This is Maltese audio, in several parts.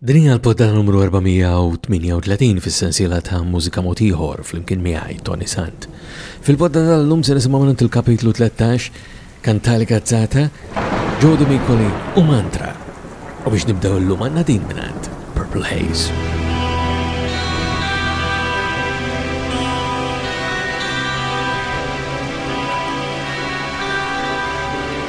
Din hija l-podda numru 438 fis-sensiela ta' Mużika Mod Ieħor flimkien miegħi Tony Sant. Fil-podda tal-lum se nisimgħu minn il-kapitlu 13 Kantali Kazzata, Jody Mikoli u Mantra. U biex nibdew illum għandna din minn Purple Haze.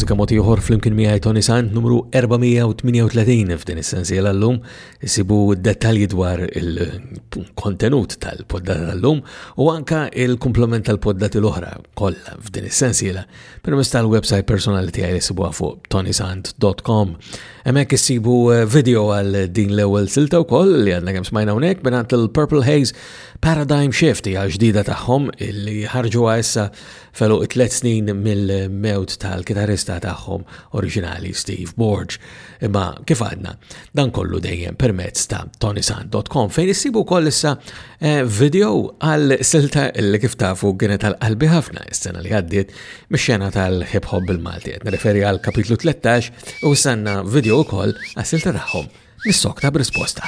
Tika mod ieħor flimkien miegħi Tony Sant numru 438 f'din is-sensiela llum isibu dettalji dwar il-kontenut tal-poddata tal-lum u anka il-komplement tal-poddati l-oħra kollha f'din is-sensiela permezz tal-website personali tiegħi li sibuha fuq tonysant.com. Hemmhekk issibu eh, video għal din l-ewwel silta wkoll li għandna kemm smajna hawnhekk mingħand il-Purple Haze Paradigm Shift hija ġdida tagħhom li ħarġu issa F'għeluq it-tliet snin mill-mewt tal-kitarrista tagħhom oriġinali Steve Borge. Imma kif għadna, dan kollu dejjem permezz ta' tonisan.com fejn issibu wkoll issa eh, video għal silta li kif tafu kienet tal-qalbi ħafna is-sena li għaddiet mix-xena tal-hip hop bil-Malti. Nirreferi għal kapitlu 13 u sanna video wkoll għas-silta tagħhom. Nissokta b'risposta.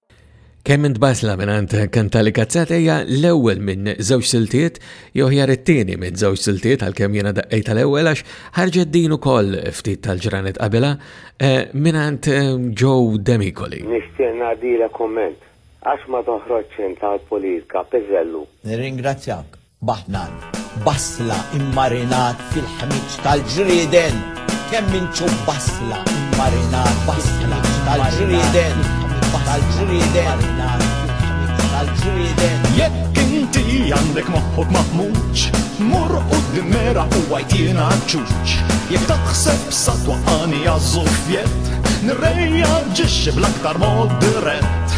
Kemm intbasla mingħand Kantali Kazzat hija l-ewwel minn żewġ siltiet jew ħjar it-tieni minn żewġ siltiet għalkemm jiena daqqej tal-ewwel għax ħarġet din ukoll ftit tal-ġranet qabilha eh, mingħand eh, Joe Demicoli. Nixtieq ngħaddilek kumment. Għax ma toħroġx int għall-politika, piżellu. Nirringrazzjak. Baħnan, basla immarinat fil-ħmiġ tal-ġrieden. Kemm inċu basla immarinat fil-ħmiġ tal-ġrieden, tal-ġrieden, fil-ħmiġ tal-ġrieden. Jekk inti għandek moħħok maħmuġ, mur u d-dimera u għajtina ċuċ. Jekk taħseb sa twaqqani għazzur fjett, nirrejja ġiġi bl-aktar mod dirett.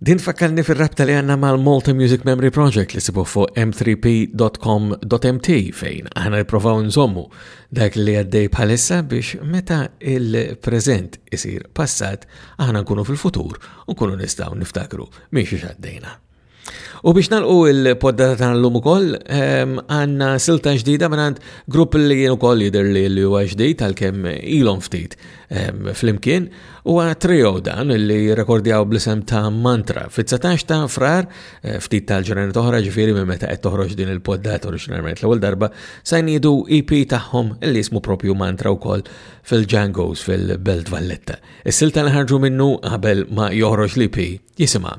Din fakkarni fil-rabta li għanna mal-Malta Music Memory Project li sibu fuq m3p.com.mt fejn għana niprofaw nżommu dak li għaddej bħalissa biex meta il-prezent isir passat għana nkunu fil-futur u nkunu nistaw niftakru miex għaddejna. U biex nalqu il-poddata ta' l-lum ukoll, ehm, għanna silta ġdida minnant grupp li jien ukoll jider li li huwa ġdid għalkemm ilhom ftit ehm, flimkien u trio dan li rekordjaw blisem ta' mantra. Fit-19 ta' frar, eh, ftit tal-ġranet toħra ġifiri minn meta qed toħroġ din il-poddata oriġinarment l-ewwel darba, se jnidu EP tagħhom li jismu propju mantra wkoll fil-Django's fil-Belt Valletta. Is-silta li ħarġu minnu qabel ma joħroġ l-EP jisimha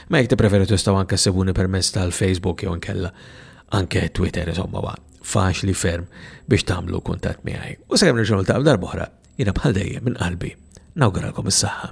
Ma jek tippreferu tistgħu anke ssibuni permezz tal-Facebook jew inkella anke Twitter insomma wa faċ li ferm biex tagħmlu kuntatt miegħi. U sakemm nirġgħu ta' darbohra, jiena bħal dejjem minn qalbi nawguralkom is-saħħa.